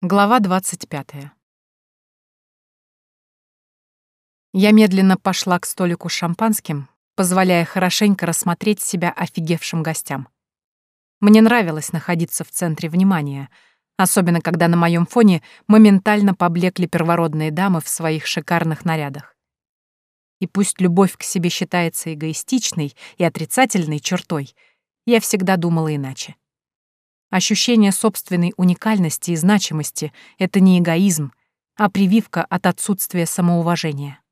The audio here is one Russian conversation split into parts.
Глава 25. Я медленно пошла к столику с шампанским, позволяя хорошенько рассмотреть себя офигевшим гостям. Мне нравилось находиться в центре внимания, особенно когда на моем фоне моментально поблекли первородные дамы в своих шикарных нарядах. И пусть любовь к себе считается эгоистичной и отрицательной чертой, я всегда думала иначе. Ощущение собственной уникальности и значимости — это не эгоизм, а прививка от отсутствия самоуважения.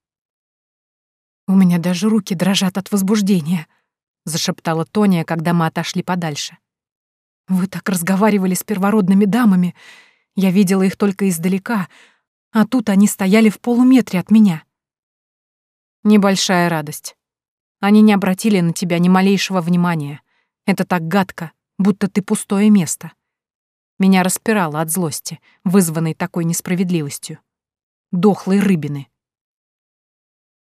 «У меня даже руки дрожат от возбуждения», — зашептала Тония, когда мы отошли подальше. «Вы так разговаривали с первородными дамами. Я видела их только издалека, а тут они стояли в полуметре от меня». Небольшая радость. Они не обратили на тебя ни малейшего внимания. Это так гадко будто ты пустое место. Меня распирало от злости, вызванной такой несправедливостью. Дохлые рыбины.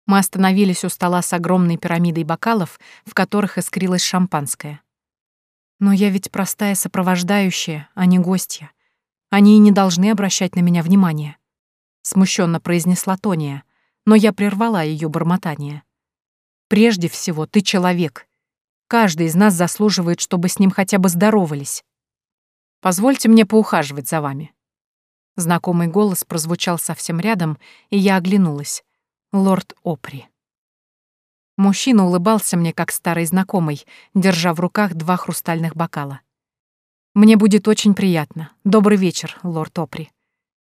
Мы остановились у стола с огромной пирамидой бокалов, в которых искрилось шампанское. Но я ведь простая сопровождающая, а не гостья. Они и не должны обращать на меня внимание. Смущенно произнесла Тония, но я прервала ее бормотание. Прежде всего, ты человек, Каждый из нас заслуживает, чтобы с ним хотя бы здоровались. Позвольте мне поухаживать за вами». Знакомый голос прозвучал совсем рядом, и я оглянулась. Лорд Опри. Мужчина улыбался мне, как старый знакомый, держа в руках два хрустальных бокала. «Мне будет очень приятно. Добрый вечер, лорд Опри».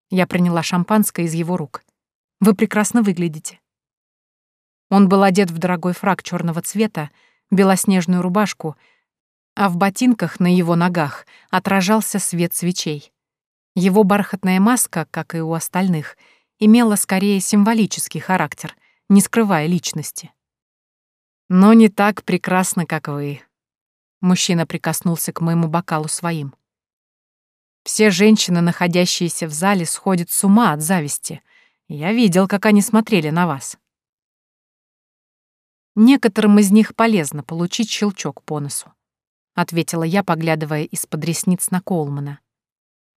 Я приняла шампанское из его рук. «Вы прекрасно выглядите». Он был одет в дорогой фраг черного цвета, белоснежную рубашку, а в ботинках на его ногах отражался свет свечей. Его бархатная маска, как и у остальных, имела скорее символический характер, не скрывая личности. «Но не так прекрасно, как вы», — мужчина прикоснулся к моему бокалу своим. «Все женщины, находящиеся в зале, сходят с ума от зависти. Я видел, как они смотрели на вас». Некоторым из них полезно получить щелчок по носу, ответила я, поглядывая из-под ресниц на Колмана.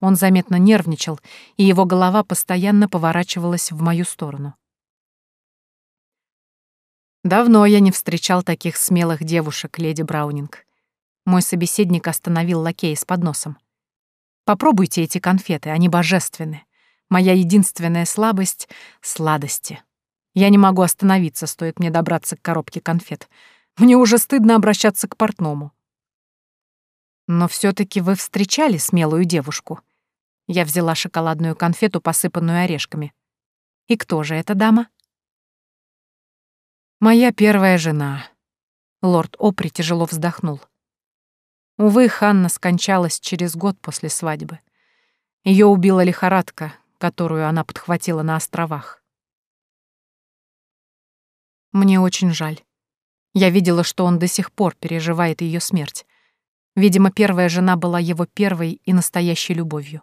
Он заметно нервничал, и его голова постоянно поворачивалась в мою сторону. Давно я не встречал таких смелых девушек, леди Браунинг. Мой собеседник остановил лакея с подносом. Попробуйте эти конфеты, они божественны. Моя единственная слабость — сладости. Я не могу остановиться, стоит мне добраться к коробке конфет. Мне уже стыдно обращаться к портному. Но все таки вы встречали смелую девушку. Я взяла шоколадную конфету, посыпанную орешками. И кто же эта дама? Моя первая жена. Лорд Опри тяжело вздохнул. Увы, Ханна скончалась через год после свадьбы. Ее убила лихорадка, которую она подхватила на островах. Мне очень жаль. Я видела, что он до сих пор переживает ее смерть. Видимо, первая жена была его первой и настоящей любовью.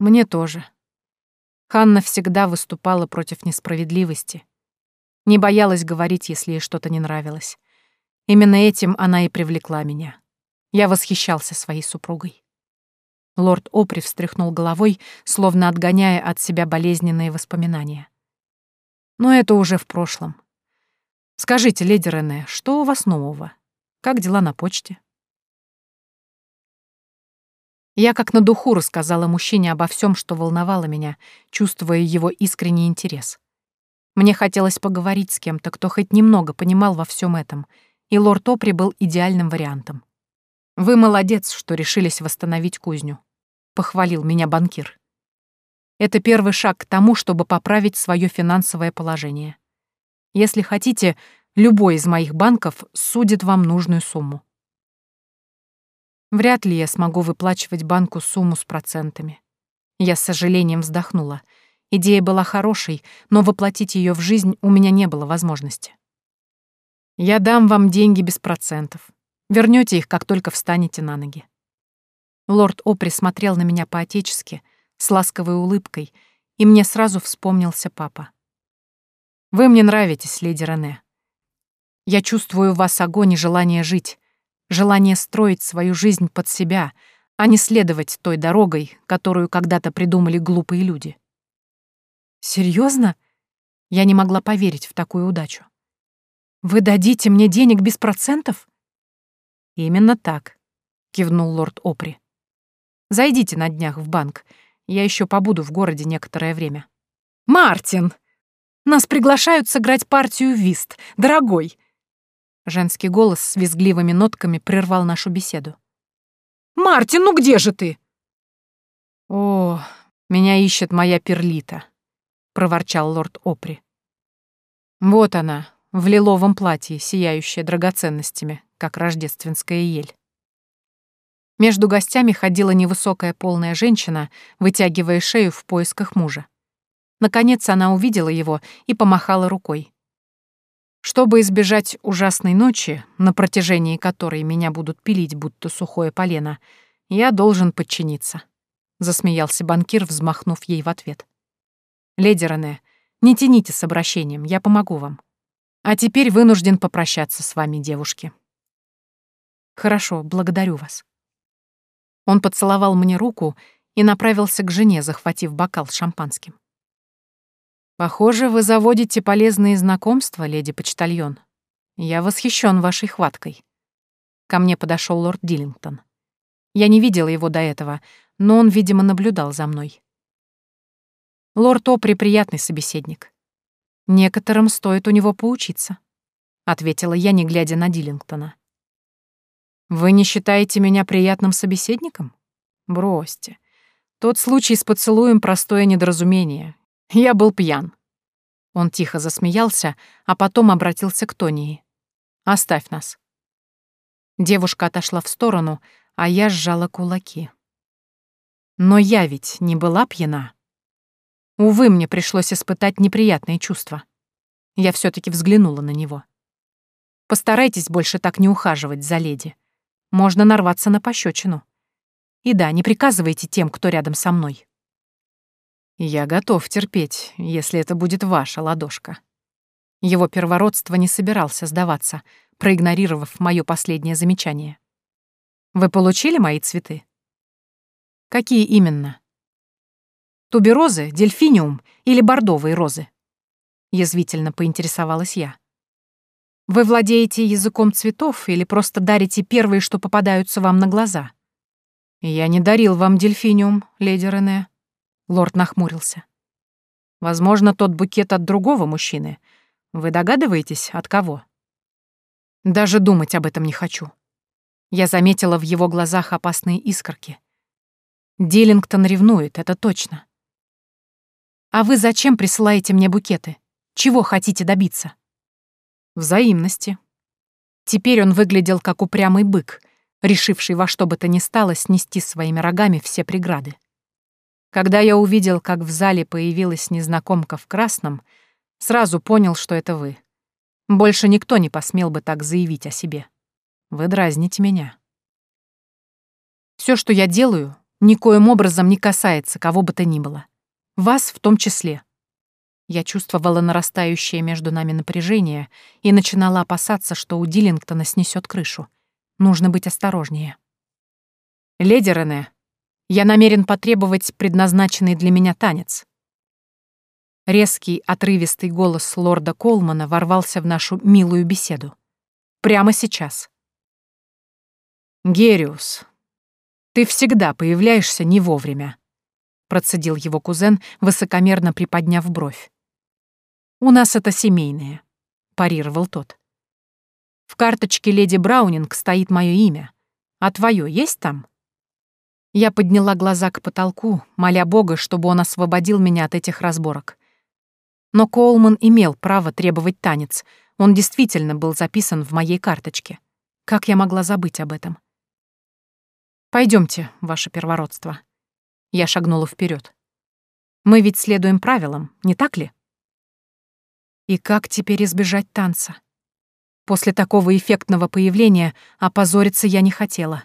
Мне тоже. Ханна всегда выступала против несправедливости. Не боялась говорить, если ей что-то не нравилось. Именно этим она и привлекла меня. Я восхищался своей супругой. Лорд Опри встряхнул головой, словно отгоняя от себя болезненные воспоминания. Но это уже в прошлом. Скажите, леди Рене, что у вас нового? Как дела на почте? Я как на духу рассказала мужчине обо всем, что волновало меня, чувствуя его искренний интерес. Мне хотелось поговорить с кем-то, кто хоть немного понимал во всем этом, и лорд Опри был идеальным вариантом. «Вы молодец, что решились восстановить кузню», — похвалил меня банкир. Это первый шаг к тому, чтобы поправить свое финансовое положение. Если хотите, любой из моих банков судит вам нужную сумму. Вряд ли я смогу выплачивать банку сумму с процентами. Я с сожалением вздохнула. Идея была хорошей, но воплотить ее в жизнь у меня не было возможности. Я дам вам деньги без процентов. Вернете их, как только встанете на ноги. Лорд Опри смотрел на меня по-отечески — с ласковой улыбкой, и мне сразу вспомнился папа. «Вы мне нравитесь, леди Рене. Я чувствую в вас огонь и желание жить, желание строить свою жизнь под себя, а не следовать той дорогой, которую когда-то придумали глупые люди. Серьезно? Я не могла поверить в такую удачу. Вы дадите мне денег без процентов? Именно так, кивнул лорд Опри. Зайдите на днях в банк. Я еще побуду в городе некоторое время. Мартин! Нас приглашают сыграть партию в вист, дорогой. Женский голос с визгливыми нотками прервал нашу беседу. «Мартин, ну где же ты?» «О, меня ищет моя перлита», — проворчал лорд Опри. «Вот она, в лиловом платье, сияющая драгоценностями, как рождественская ель». Между гостями ходила невысокая полная женщина, вытягивая шею в поисках мужа. Наконец она увидела его и помахала рукой. Чтобы избежать ужасной ночи, на протяжении которой меня будут пилить, будто сухое полено, я должен подчиниться», — засмеялся банкир, взмахнув ей в ответ. «Леди Рене, не тяните с обращением, я помогу вам. А теперь вынужден попрощаться с вами, девушки». «Хорошо, благодарю вас». Он поцеловал мне руку и направился к жене, захватив бокал с шампанским. Похоже, вы заводите полезные знакомства, леди-почтальон. Я восхищен вашей хваткой. Ко мне подошел лорд Диллингтон. Я не видела его до этого, но он, видимо, наблюдал за мной. Лорд Опри приятный собеседник. Некоторым стоит у него поучиться, ответила я, не глядя на Диллингтона. Вы не считаете меня приятным собеседником? Бросьте. Тот случай с поцелуем — простое недоразумение, я был пьян. Он тихо засмеялся, а потом обратился к Тонии. «Оставь нас». Девушка отошла в сторону, а я сжала кулаки. Но я ведь не была пьяна. Увы, мне пришлось испытать неприятные чувства. Я все таки взглянула на него. Постарайтесь больше так не ухаживать за леди. Можно нарваться на пощечину. И да, не приказывайте тем, кто рядом со мной. Я готов терпеть, если это будет ваша ладошка. Его первородство не собирался сдаваться, проигнорировав мое последнее замечание. Вы получили мои цветы? Какие именно? Туберозы, дельфиниум или бордовые розы? Язвительно поинтересовалась я. Вы владеете языком цветов или просто дарите первые, что попадаются вам на глаза? Я не дарил вам дельфиниум, леди Рене. Лорд нахмурился. Возможно, тот букет от другого мужчины. Вы догадываетесь, от кого? Даже думать об этом не хочу. Я заметила в его глазах опасные искорки. Диллингтон ревнует, это точно. А вы зачем присылаете мне букеты? Чего хотите добиться? Взаимности. Теперь он выглядел как упрямый бык, решивший во что бы то ни стало снести своими рогами все преграды. Когда я увидел, как в зале появилась незнакомка в красном, сразу понял, что это вы. Больше никто не посмел бы так заявить о себе. Вы дразните меня. Все, что я делаю, никоим образом не касается кого бы то ни было. Вас в том числе. Я чувствовала нарастающее между нами напряжение и начинала опасаться, что у Диллингтона снесет крышу. Нужно быть осторожнее. «Леди Рене», я намерен потребовать предназначенный для меня танец. Резкий, отрывистый голос лорда Колмана ворвался в нашу милую беседу. Прямо сейчас. «Гериус, ты всегда появляешься не вовремя», — процедил его кузен, высокомерно приподняв бровь. «У нас это семейное», — парировал тот. «В карточке леди Браунинг стоит мое имя. А твое есть там?» Я подняла глаза к потолку, моля Бога, чтобы он освободил меня от этих разборок. Но Коулман имел право требовать танец. Он действительно был записан в моей карточке. Как я могла забыть об этом? Пойдемте, ваше первородство. Я шагнула вперед. Мы ведь следуем правилам, не так ли? И как теперь избежать танца? После такого эффектного появления опозориться я не хотела.